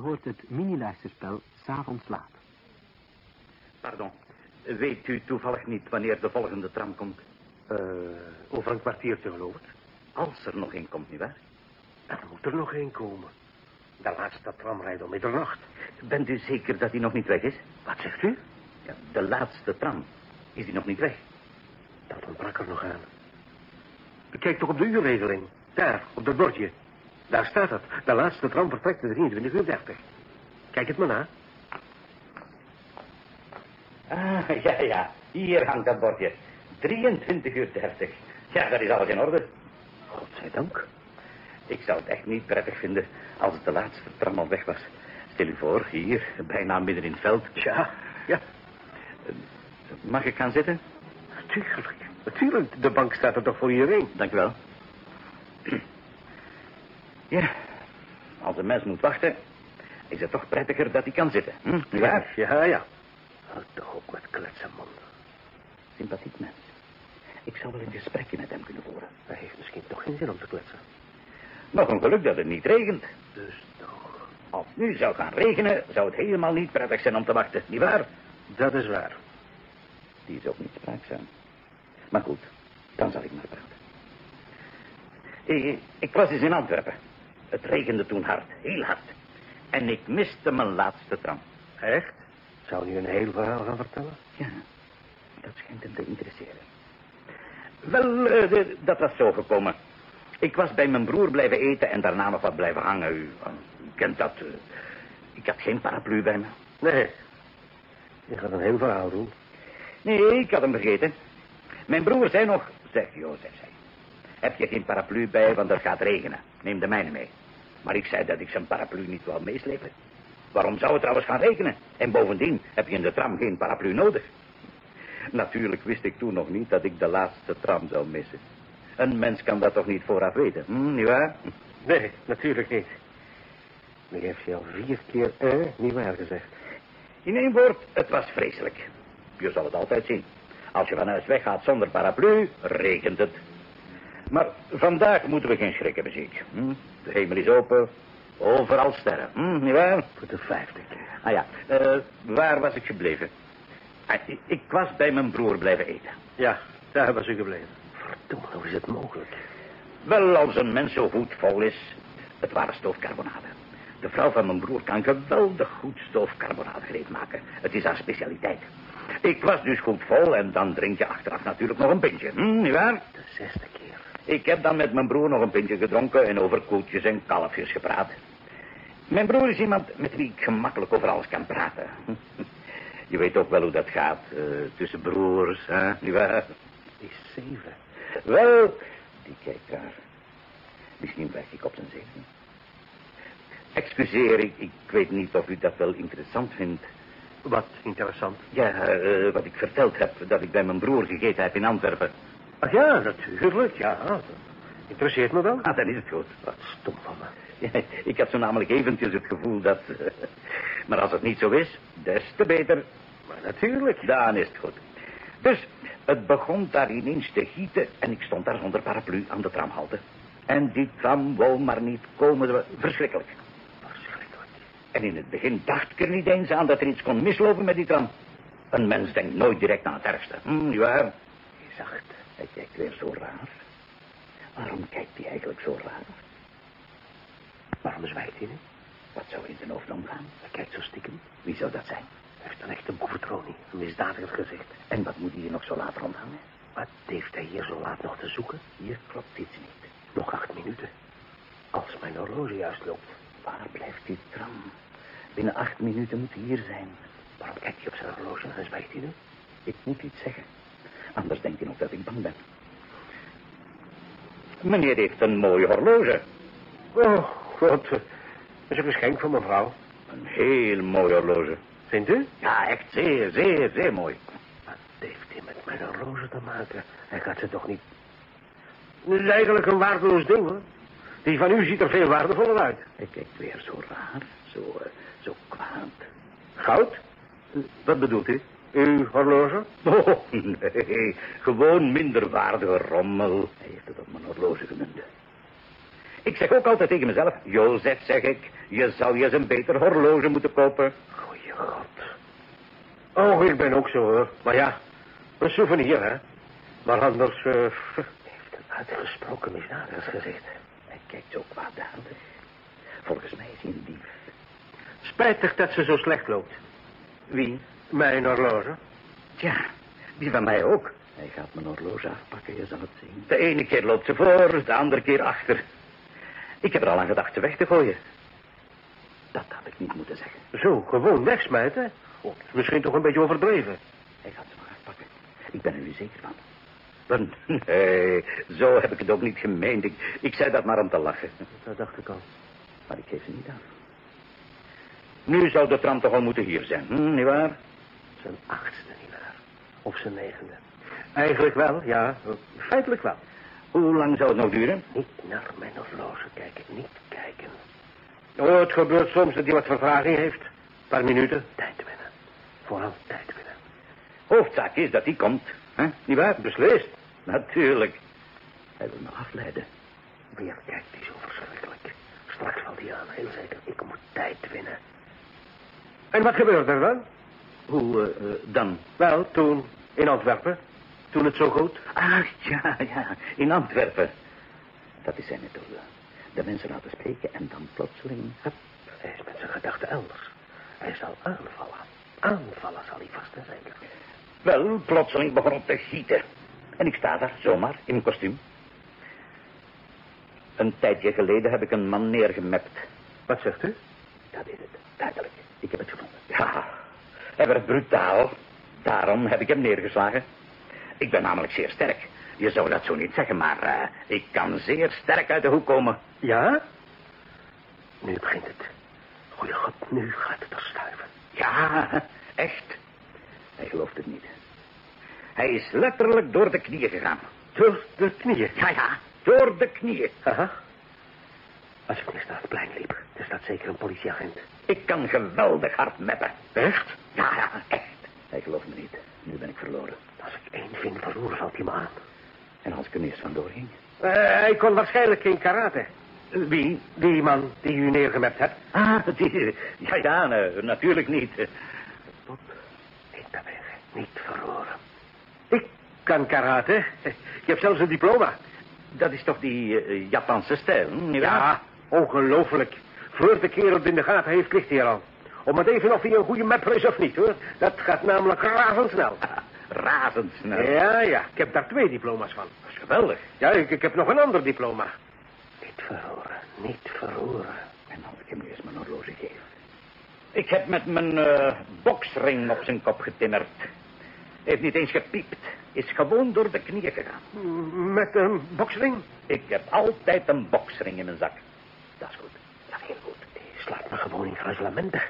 hoort het mini-luisterspel S'avonds laat. Pardon. Weet u toevallig niet wanneer de volgende tram komt? Uh, over een kwartiertje geloof ik. Als er nog één komt, nietwaar? Er moet er nog één komen. De laatste tram rijdt om middernacht. Bent u zeker dat hij nog niet weg is? Wat zegt u? Ja, de laatste tram. Is hij nog niet weg? Dat ontbrak er nog aan. Kijk toch op de uurregeling. Daar, op dat bordje. Daar staat het. De laatste tram vertrekt de 23 uur 30. Kijk het maar na. Ah, ja, ja. Hier hangt dat bordje. 23 uur 30. Ja, dat is alles in orde. Godzijdank. Ik zou het echt niet prettig vinden als het de laatste tram al weg was. Stel u voor, hier, bijna midden in het veld. Ja, ja. Mag ik gaan zitten? Natuurlijk, natuurlijk. De bank staat er toch voor iedereen. Dank u wel. Ja, als een mens moet wachten, is het toch prettiger dat hij kan zitten. Hm? Ja, ja, ja. Houd toch op met kletsen, man. Sympathiek mens. Ik zou wel een gesprekje met hem kunnen voeren. Hij heeft misschien toch geen zin om te kletsen. Nog een geluk dat het niet regent. Dus toch. Als het nu zou gaan regenen, zou het helemaal niet prettig zijn om te wachten, nietwaar? Dat is waar. Die is ook niet spraakzaam. Maar goed, dan zal ik maar praten. Ik, ik was eens in Antwerpen. Het regende toen hard, heel hard. En ik miste mijn laatste tram. Echt? Zou u een heel verhaal gaan vertellen? Ja, dat schijnt hem te interesseren. Wel, uh, dat was zo gekomen. Ik was bij mijn broer blijven eten en daarna nog wat blijven hangen. U, u kent dat. Uh, ik had geen paraplu bij me. Nee. Je gaat een heel verhaal doen. Nee, ik had hem vergeten. Mijn broer zei nog... Zeg, Jozef, zei. Heb je geen paraplu bij, want het gaat regenen. Neem de mijne mee. Maar ik zei dat ik zijn paraplu niet wou meeslepen. Waarom zou het trouwens gaan regenen? En bovendien heb je in de tram geen paraplu nodig. Natuurlijk wist ik toen nog niet dat ik de laatste tram zou missen. Een mens kan dat toch niet vooraf weten, hm, nietwaar? Nee, natuurlijk niet. Nu heeft je al vier keer eh, nietwaar gezegd. In één woord, het was vreselijk. Je zal het altijd zien. Als je van huis weggaat zonder paraplu, regent het. Maar vandaag moeten we geen schrik hebben, zie ik. Hm? De hemel is open, overal sterren, hm, nietwaar? Voor de vijfde keer. Ah ja, uh, waar was ik gebleven? Ah, ik, ik was bij mijn broer blijven eten. Ja, daar was u gebleven. Verdomme, hoe is het mogelijk? Wel, als een mens zo goed vol is, het waren stoofcarbonade. De vrouw van mijn broer kan geweldig goed stoofcarbonade gereed maken. Het is haar specialiteit. Ik was dus goed vol en dan drink je achteraf natuurlijk nog een pintje. Hm, nietwaar? De zesde keer. Ik heb dan met mijn broer nog een pintje gedronken en over koetjes en kalfjes gepraat. Mijn broer is iemand met wie ik gemakkelijk over alles kan praten. Je weet ook wel hoe dat gaat uh, tussen broers, hè? Nietwaar? Die zeven. Wel, die kijkt daar. Misschien werk ik op zijn zeven. Excuseer, ik, ik weet niet of u dat wel interessant vindt. Wat interessant? Ja, uh, wat ik verteld heb, dat ik bij mijn broer gegeten heb in Antwerpen. Ach ja, natuurlijk, ja. Dat interesseert me wel. Ah, dan is het goed. Wat stom van me. Ja, ik had zo namelijk eventjes het gevoel dat... Uh, maar als het niet zo is, des te beter. Maar natuurlijk. Dan is het goed. Dus, het begon daar ineens te gieten en ik stond daar zonder paraplu aan de tramhalte. En die tram wou maar niet komen. Verschrikkelijk. Verschrikkelijk. En in het begin dacht ik er niet eens aan dat er iets kon mislopen met die tram. Een mens denkt nooit direct aan het ergste. Hm, ja. Je zag het. Hij kijkt weer zo raar. Waarom kijkt hij eigenlijk zo raar? Waarom zwijgt hij nu? Wat zou in zijn hoofd omgaan? Hij kijkt zo stiekem. Wie zou dat zijn? Hij heeft een echte boeventronie. Een misdadiger gezicht. En wat moet hij hier nog zo laat rondhangen? Wat heeft hij hier zo laat nog te zoeken? Hier klopt iets niet. Nog acht minuten. Als mijn horloge juist loopt. Waar blijft die tram? Binnen acht minuten moet hij hier zijn. Waarom kijkt hij op zijn horloge en zwijgt hij nu? Ik moet iets zeggen. Anders denkt hij nog dat ik bang ben. Meneer heeft een mooie horloge. Oh, god. Dat is een geschenk van mevrouw. Een heel mooi horloge. Vindt u? Ja, echt zeer, zeer, zeer mooi. Wat heeft hij met mijn horloge te maken? Hij gaat ze toch niet... Het is eigenlijk een waardeloos ding, hoor. Die van u ziet er veel waardevoller uit. Hij kijkt weer zo raar, zo, uh, zo kwaad. Goud? Wat bedoelt u? Uw horloge? Oh, nee, gewoon minder waardige rommel. Hij heeft het op mijn horloge gemunt. Ik zeg ook altijd tegen mezelf, Jozef, zeg ik, Je zou je eens een beter horloge moeten kopen. Goeie god. Oh, ik ben ook zo, hoor. Maar ja, een souvenir, hè. Maar anders... eh, Heeft een uitgesproken misdadigersgezicht. Hij kijkt zo kwaadaardig. Volgens mij is hij een dief. spijtig dat ze zo slecht loopt. Wie? Mijn horloge. Tja, die van mij ook. Hij gaat mijn horloge afpakken, je zal het zien. De ene keer loopt ze voor, de andere keer achter. Ik heb er al aan gedacht ze weg te gooien. Dat had ik niet moeten zeggen. Zo, gewoon wegsmijten? Oh, dat is misschien toch een beetje overdreven. Hij gaat ze maar afpakken. Ik ben er nu zeker van. Nee, zo heb ik het ook niet gemeend. Ik, ik zei dat maar om te lachen. Dat dacht ik al. Maar ik geef ze niet af. Nu zou de tram toch al moeten hier zijn, hm, nietwaar? Zijn achtste, nietwaar? Of zijn negende? Eigenlijk wel, ja. Feitelijk wel. Hoe lang zou het nog duren? Niet naar mijn horloge kijken, niet kijken. Oh, het gebeurt soms dat hij wat vertraging heeft. Een paar minuten. Tijd winnen. Vooral tijd winnen. Hoofdzaak is dat hij komt. Hè? Niet waar? Beslist. Natuurlijk. Hij wil me afleiden. Weer kijkt hij zo verschrikkelijk. Straks valt hij aan, heel zeker. Ik moet tijd winnen. En wat gebeurde er dan? Hoe eh, dan? Wel, toen in Antwerpen. Toen het zo goed. Ach, ja, ja. In Antwerpen. Dat is zijn methode. De mensen laten spreken en dan plotseling... Hup. Hij is met zijn gedachten elders. Hij zal aanvallen. Aanvallen zal hij vast en zeker. Wel, plotseling begon het te gieten. En ik sta daar, zomaar, in mijn kostuum. Een tijdje geleden heb ik een man neergemept. Wat zegt u? Dat is het, duidelijk. Ik heb het gevonden. Ja, hij werd brutaal. Daarom heb ik hem neergeslagen. Ik ben namelijk zeer sterk. Je zou dat zo niet zeggen, maar eh, ik kan zeer sterk uit de hoek komen. Ja? Nu begint het. Goeie god, nu gaat het er stuiven. Ja, echt. Hij gelooft het niet. Hij is letterlijk door de knieën gegaan. Door de knieën. Ja, ja, door de knieën. Aha. Als ik mis naar het plein liep, er staat zeker een politieagent. Ik kan geweldig hard meppen. Echt? Ja, ja, echt. Hij gelooft me niet. Nu ben ik verloren. Als ik één vind verloren, valt hij me aan. En als ik er eerst vandoor ging? Eh, hij kon waarschijnlijk geen karate. Wie? Die man die u neergemept hebt. Ah, die... Ja, ja, nee, natuurlijk niet. Bob, niet bewegen. Niet verloren. Ik kan karate. Ik heb zelfs een diploma. Dat is toch die eh, Japanse stijl, nietwaar? Ja, ongelooflijk. Voor de kerel het in de gaten heeft, ligt hij er al. Om het even of hij een goede mapper is of niet, hoor. Dat gaat namelijk razendsnel. Razendsnel. Ja, ja. Ik heb daar twee diploma's van. Dat is geweldig. Ja, ik, ik heb nog een ander diploma. Niet verloren, niet verloren. En als ik hem eerst mijn horloge geef. Ik heb met mijn eh, boksring op zijn kop getimmerd. Heeft niet eens gepiept. Is gewoon door de knieën gegaan. Met een boksring? Ik heb altijd een boksring in mijn zak. Dat is goed. Dat is heel goed. Die slaat me gewoon in gruizelementen.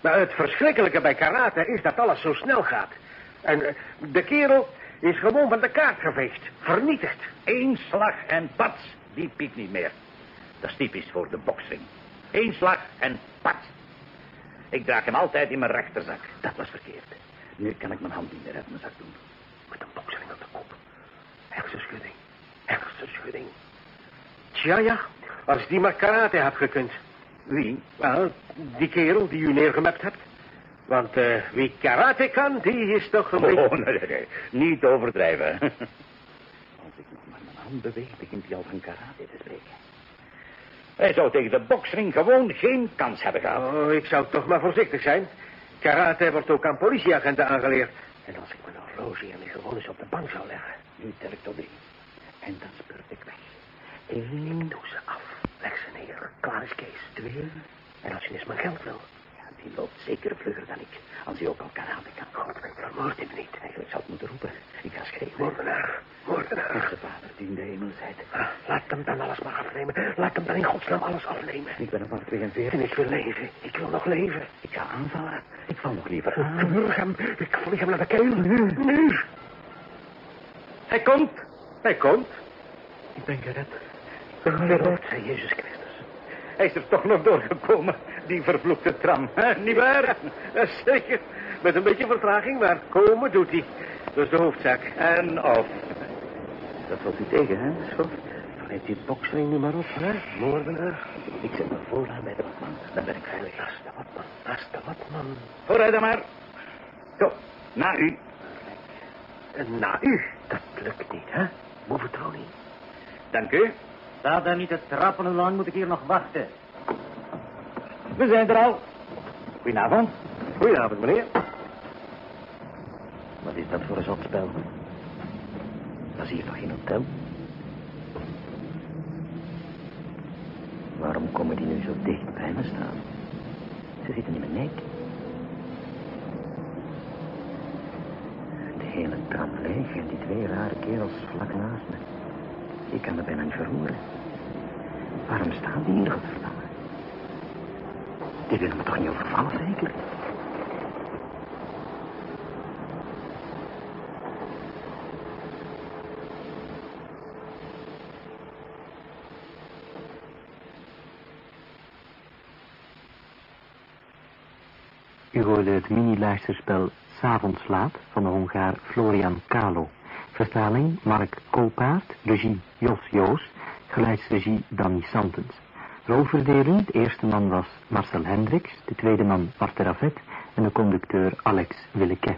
Maar het verschrikkelijke bij karate is dat alles zo snel gaat. En eh, de kerel is gewoon van de kaart geveegd. Vernietigd. Eén slag en pats. Die piept niet meer. Dat is typisch voor de boksring. Eén slag en pats. Ik draag hem altijd in mijn rechterzak. Dat was verkeerd. Nu kan ik mijn hand niet meer uit mijn zak doen. Met een boksring op de kop. Hersenschudding. Hersenschudding. Tja, ja. Als die maar karate had gekund. Wie? Wel, die kerel die u neergemapt hebt. Want eh, wie karate kan, die is toch een beetje... Oh, nee, nee, nee. Niet overdrijven. Als ik nog maar mijn hand beweeg, begint hij al van karate te spreken. Hij zou tegen de boksring gewoon geen kans hebben gehad. Oh, ik zou toch maar voorzichtig zijn. Karate wordt ook aan politieagenten aangeleerd. En als ik mijn horloge hier gewoon eens op de bank zou leggen. Nu tel ik tot drie. En dan spurt ik weg. Eén, ik doe ze af. Neer. Klaar is Kees. Twee. En als je eens mijn geld wil. Ja, die loopt zeker vlugger dan ik. Als hij ook al karate kan. God, ik vermoord hem niet. Eigenlijk zou ik moeten roepen. Ik ga schreeuwen. Moordenaar. Moordenaar. Onze vader die in de hemel zijt. Ah, laat hem dan alles maar afnemen. Laat hem dan in godsnaam alles afnemen. Ik ben een van 42. En ik wil leven. Ik wil nog leven. Ik ga aanvallen. Ik val nog liever Ik aan. wurg hem. Ik vlieg hem naar de keel. Nu. Nu. Hij komt. Hij komt. Ik ben gered. Geloofd zij Jezus Christus. Hij is er toch nog doorgekomen, die vervloekte tram. hè? Niet waar? Ja, zeker. Met een beetje vertraging, maar komen doet hij. Dat is de hoofdzaak. En of. Dat valt u tegen, hè, Schof? Neemt die boksring nu maar op, hè, moordenaar. Ik zet me vooraan bij de watman. Dan ben ik veilig. Dat is de watman, dat is de watman. Vooruit dan maar. Zo, na u. Na u, dat lukt niet, hè, boeventrouwing. Dank u. Sta daar niet te trappen, hoe lang moet ik hier nog wachten? We zijn er al. Goedenavond. Goedenavond, meneer. Wat is dat voor een zotspel? Dat is hier toch geen hotel? Waarom komen die nu zo dicht bij me staan? Ze zitten in mijn nek. De hele trap leeg en die twee rare kerels vlak naast me. Ik kan me bijna niet verroeren. Waarom staan die hier, godverdamme? Die willen me toch niet overvallen, zeker? U hoorde het mini-luisterspel S'avonds laat van de Hongaar Florian Kalo. Vertaling Mark Koolpaard, regie Jos Joos, geluidsregie Danny Santens. Rolverdeling, de eerste man was Marcel Hendricks, de tweede man Bart Ravet en de conducteur Alex Willeke.